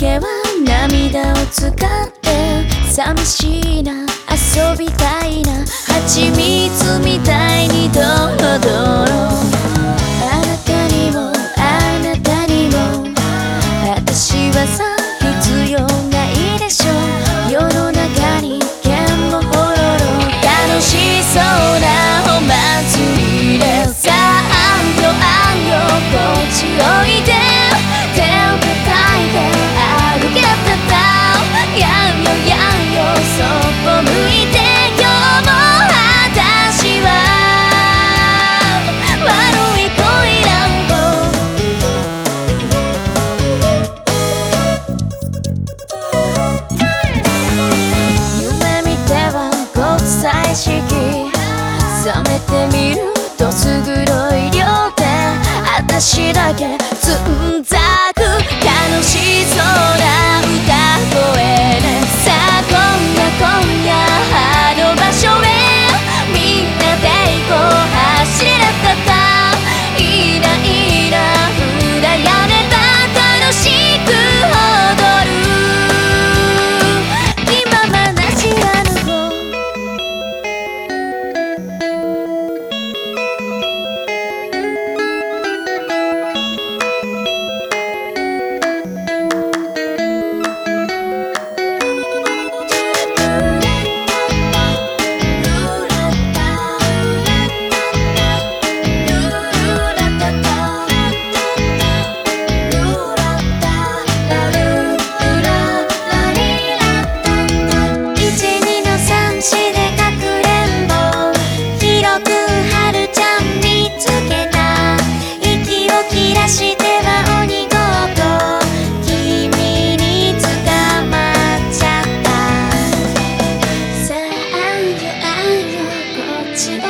けは涙を使って寂しいな遊びたいな蜂蜜みたいにドロドロ。色冷めてみるとすぐ両手」「あたしだけつんざく楽しそう to